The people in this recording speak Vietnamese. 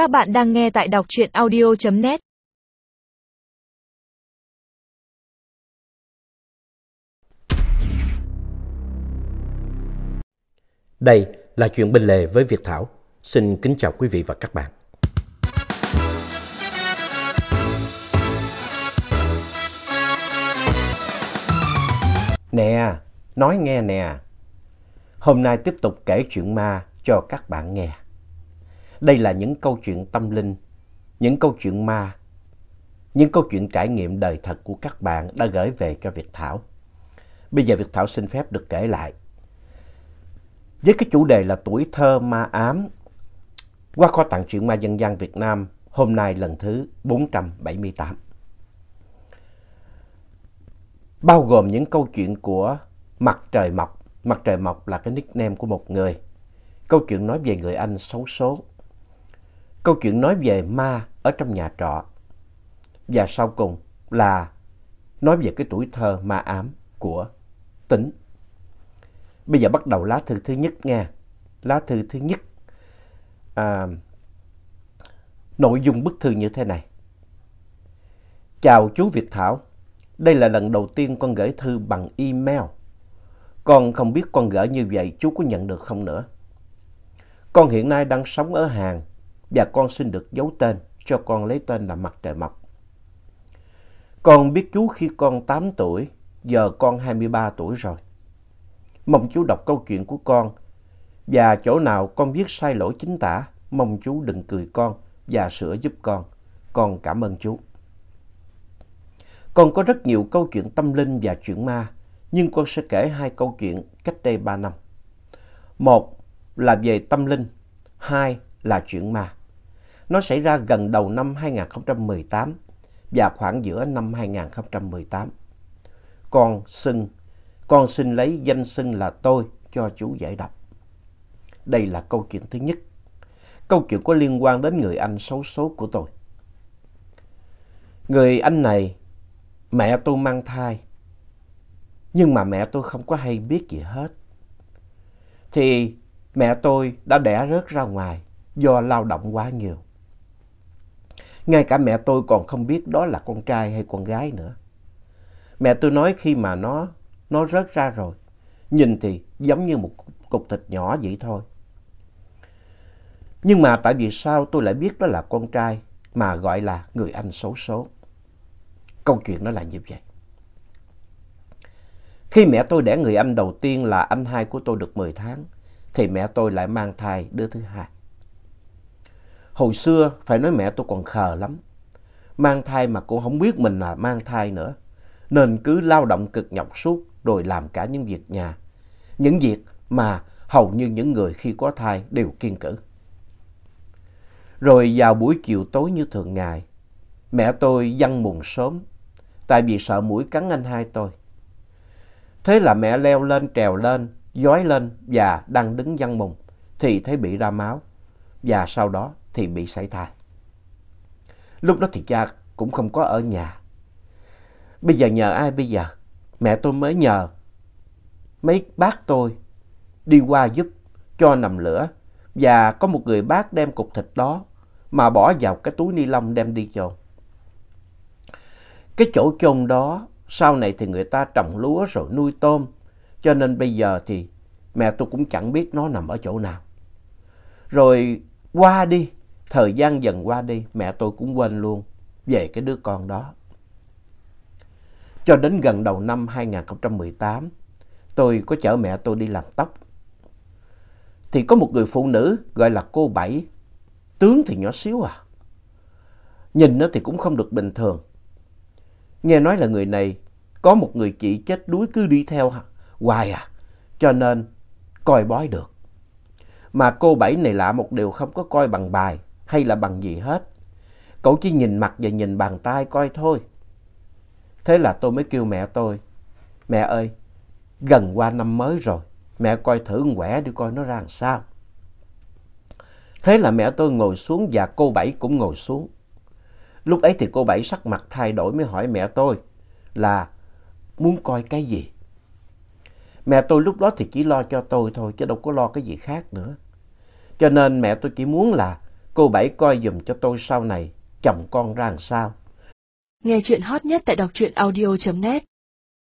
Các bạn đang nghe tại đọc truyện audio.net Đây là chuyện bên lề với Việt Thảo. Xin kính chào quý vị và các bạn. Nè, nói nghe nè. Hôm nay tiếp tục kể chuyện ma cho các bạn nghe. Đây là những câu chuyện tâm linh, những câu chuyện ma, những câu chuyện trải nghiệm đời thật của các bạn đã gửi về cho Việt Thảo. Bây giờ Việt Thảo xin phép được kể lại. Với cái chủ đề là tuổi thơ ma ám, qua kho tàng truyện ma dân gian Việt Nam, hôm nay lần thứ 478. Bao gồm những câu chuyện của Mặt Trời Mọc. Mặt Trời Mọc là cái nickname của một người. Câu chuyện nói về người anh xấu số. Câu chuyện nói về ma ở trong nhà trọ. Và sau cùng là nói về cái tuổi thơ ma ám của Tính. Bây giờ bắt đầu lá thư thứ nhất nha. Lá thư thứ nhất. À, nội dung bức thư như thế này. Chào chú Việt Thảo. Đây là lần đầu tiên con gửi thư bằng email. Con không biết con gửi như vậy chú có nhận được không nữa. Con hiện nay đang sống ở Hàn và con xin được giấu tên cho con lấy tên là Mặt Trời Mọc. Con biết chú khi con 8 tuổi, giờ con 23 tuổi rồi. Mong chú đọc câu chuyện của con và chỗ nào con viết sai lỗi chính tả, mong chú đừng cười con và sửa giúp con. Con cảm ơn chú. Con có rất nhiều câu chuyện tâm linh và chuyện ma, nhưng con sẽ kể hai câu chuyện cách đây 3 năm. Một là về tâm linh, hai là chuyện ma. Nó xảy ra gần đầu năm 2018 và khoảng giữa năm 2018. Con xưng, con xin lấy danh xưng là tôi cho chú giải đọc. Đây là câu chuyện thứ nhất. Câu chuyện có liên quan đến người anh xấu số của tôi. Người anh này, mẹ tôi mang thai. Nhưng mà mẹ tôi không có hay biết gì hết. Thì mẹ tôi đã đẻ rớt ra ngoài do lao động quá nhiều. Ngay cả mẹ tôi còn không biết đó là con trai hay con gái nữa. Mẹ tôi nói khi mà nó, nó rớt ra rồi, nhìn thì giống như một cục thịt nhỏ vậy thôi. Nhưng mà tại vì sao tôi lại biết đó là con trai mà gọi là người anh xấu số. Câu chuyện nó là như vậy. Khi mẹ tôi đẻ người anh đầu tiên là anh hai của tôi được 10 tháng, thì mẹ tôi lại mang thai đứa thứ hai. Hồi xưa phải nói mẹ tôi còn khờ lắm. Mang thai mà cũng không biết mình là mang thai nữa. Nên cứ lao động cực nhọc suốt rồi làm cả những việc nhà. Những việc mà hầu như những người khi có thai đều kiên cử. Rồi vào buổi chiều tối như thường ngày, mẹ tôi dăng mùng sớm tại vì sợ mũi cắn anh hai tôi. Thế là mẹ leo lên trèo lên, dói lên và đang đứng dăng mùng thì thấy bị ra máu và sau đó thì bị sảy thai. Lúc đó thì cha cũng không có ở nhà. Bây giờ nhờ ai bây giờ? Mẹ tôi mới nhờ mấy bác tôi đi qua giúp cho nằm lửa và có một người bác đem cục thịt đó mà bỏ vào cái túi ni lông đem đi chôn. Cái chỗ chôn đó sau này thì người ta trồng lúa rồi nuôi tôm cho nên bây giờ thì mẹ tôi cũng chẳng biết nó nằm ở chỗ nào. Rồi qua đi, thời gian dần qua đi, mẹ tôi cũng quên luôn về cái đứa con đó. Cho đến gần đầu năm 2018, tôi có chở mẹ tôi đi làm tóc. Thì có một người phụ nữ gọi là cô Bảy, tướng thì nhỏ xíu à. Nhìn nó thì cũng không được bình thường. Nghe nói là người này có một người chị chết đuối cứ đi theo hoài à, cho nên coi bói được. Mà cô Bảy này lạ một điều không có coi bằng bài hay là bằng gì hết. Cậu chỉ nhìn mặt và nhìn bàn tay coi thôi. Thế là tôi mới kêu mẹ tôi, mẹ ơi, gần qua năm mới rồi, mẹ coi thử quẻ đi coi nó ra làm sao. Thế là mẹ tôi ngồi xuống và cô Bảy cũng ngồi xuống. Lúc ấy thì cô Bảy sắc mặt thay đổi mới hỏi mẹ tôi là muốn coi cái gì. Mẹ tôi lúc đó thì chỉ lo cho tôi thôi chứ đâu có lo cái gì khác nữa. Cho nên mẹ tôi chỉ muốn là Cô Bảy coi dùm cho tôi sau này, chồng con ra làm sao. Nghe chuyện hot nhất tại đọc truyện audio.net